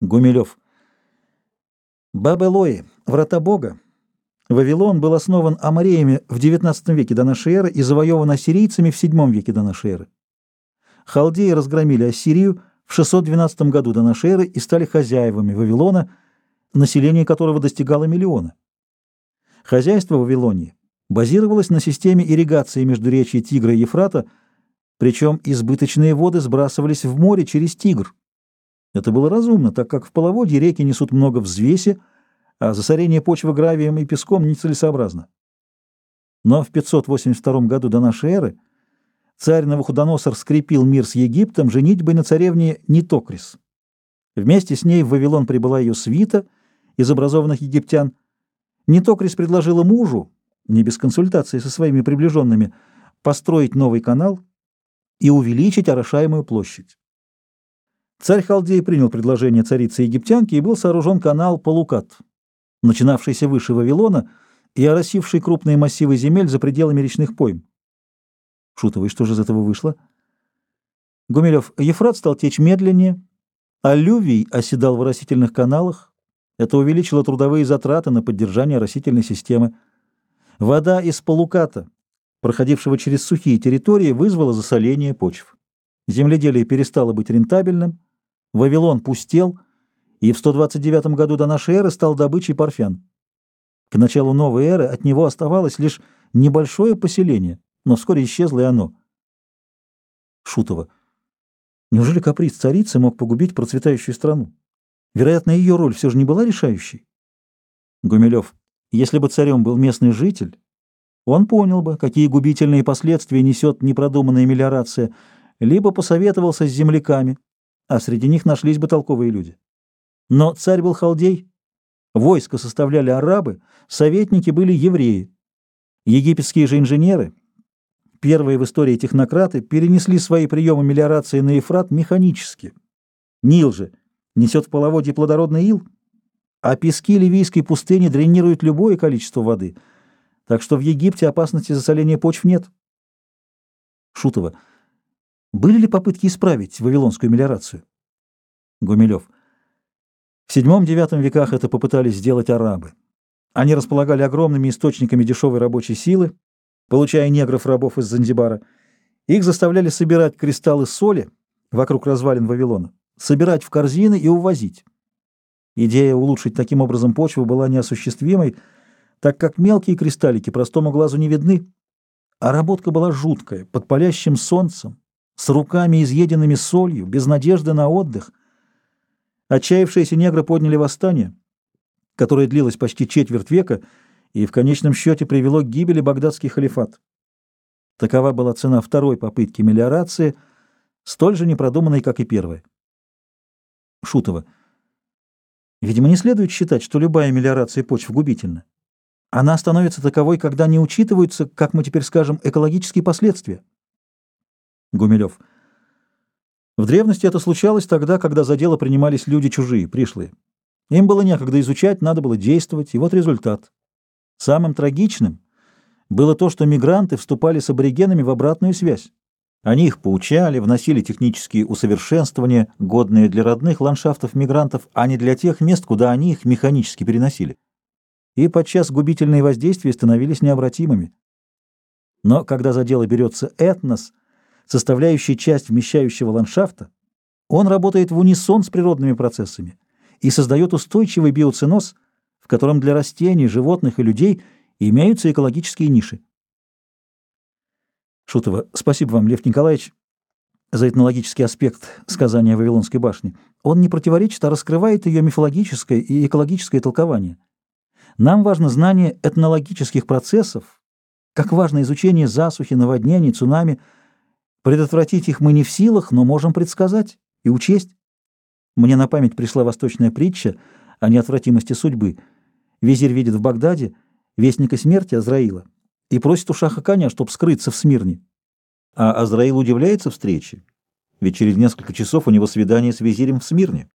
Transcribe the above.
Гумилев. Бабелои, врата Бога. Вавилон был основан амареями в XIX веке до нашей эры и завоеван ассирийцами в VII веке до нашей эры. Халдеи разгромили Ассирию в 612 году до нашей эры и стали хозяевами Вавилона, население которого достигало миллиона. Хозяйство Вавилонии базировалось на системе ирригации между речьей Тигра и Ефрата, причем избыточные воды сбрасывались в море через Тигр. Это было разумно, так как в половодье реки несут много взвеси, а засорение почвы гравием и песком нецелесообразно. Но в 582 году до нашей эры царь Навуходоносор скрепил мир с Египтом женитьбой на царевне Нитокрис. Вместе с ней в Вавилон прибыла ее свита из образованных египтян. Нитокрис предложила мужу, не без консультации со своими приближенными, построить новый канал и увеличить орошаемую площадь. Царь Халдей принял предложение царицы египтянки и был сооружен канал Полукат, начинавшийся выше Вавилона и оросивший крупные массивы земель за пределами речных пойм. Шутовый, что же из этого вышло? Гумилев, Ефрат стал течь медленнее, а Лювий оседал в оросительных каналах. Это увеличило трудовые затраты на поддержание оросительной системы. Вода из Полуката, проходившего через сухие территории, вызвала засоление почв. Земледелие перестало быть рентабельным, Вавилон пустел, и в 129 году до нашей эры стал добычей парфян. К началу новой эры от него оставалось лишь небольшое поселение, но вскоре исчезло и оно. Шутова. Неужели каприз царицы мог погубить процветающую страну? Вероятно, ее роль все же не была решающей. Гумилев. Если бы царем был местный житель, он понял бы, какие губительные последствия несет непродуманная мелиорация, либо посоветовался с земляками, а среди них нашлись бы толковые люди. Но царь был халдей, войско составляли арабы, советники были евреи. Египетские же инженеры, первые в истории технократы, перенесли свои приемы мелиорации на Ефрат механически. Нил же несет в половодье плодородный ил, а пески ливийской пустыни дренируют любое количество воды, так что в Египте опасности засоления почв нет. Шутова. Были ли попытки исправить вавилонскую мелиорацию? Гумилев. В VII-IX веках это попытались сделать арабы. Они располагали огромными источниками дешевой рабочей силы, получая негров-рабов из Занзибара. Их заставляли собирать кристаллы соли вокруг развалин Вавилона, собирать в корзины и увозить. Идея улучшить таким образом почву была неосуществимой, так как мелкие кристаллики простому глазу не видны, а работка была жуткая, под палящим солнцем, с руками изъеденными солью, без надежды на отдых. Отчаявшиеся негры подняли восстание, которое длилось почти четверть века и в конечном счете привело к гибели багдадский халифат. Такова была цена второй попытки мелиорации, столь же непродуманной, как и первая. Шутова. Видимо, не следует считать, что любая мелиорация почв губительна. Она становится таковой, когда не учитываются, как мы теперь скажем, экологические последствия. Гумилев. В древности это случалось тогда, когда за дело принимались люди чужие, пришлые. Им было некогда изучать, надо было действовать, и вот результат. Самым трагичным было то, что мигранты вступали с аборигенами в обратную связь. Они их поучали, вносили технические усовершенствования, годные для родных ландшафтов мигрантов, а не для тех мест, куда они их механически переносили. И подчас губительные воздействия становились необратимыми. Но когда за дело берется этнос – составляющий часть вмещающего ландшафта, он работает в унисон с природными процессами и создает устойчивый биоценоз, в котором для растений, животных и людей имеются экологические ниши. Шутова, спасибо вам, Лев Николаевич, за этнологический аспект сказания Вавилонской башни. Он не противоречит, а раскрывает ее мифологическое и экологическое толкование. Нам важно знание этнологических процессов, как важно изучение засухи, наводнений, цунами – Предотвратить их мы не в силах, но можем предсказать и учесть. Мне на память пришла восточная притча о неотвратимости судьбы. Визирь видит в Багдаде вестника смерти Азраила и просит у шаха коня, чтобы скрыться в Смирне. А Азраил удивляется встрече, ведь через несколько часов у него свидание с визирем в Смирне.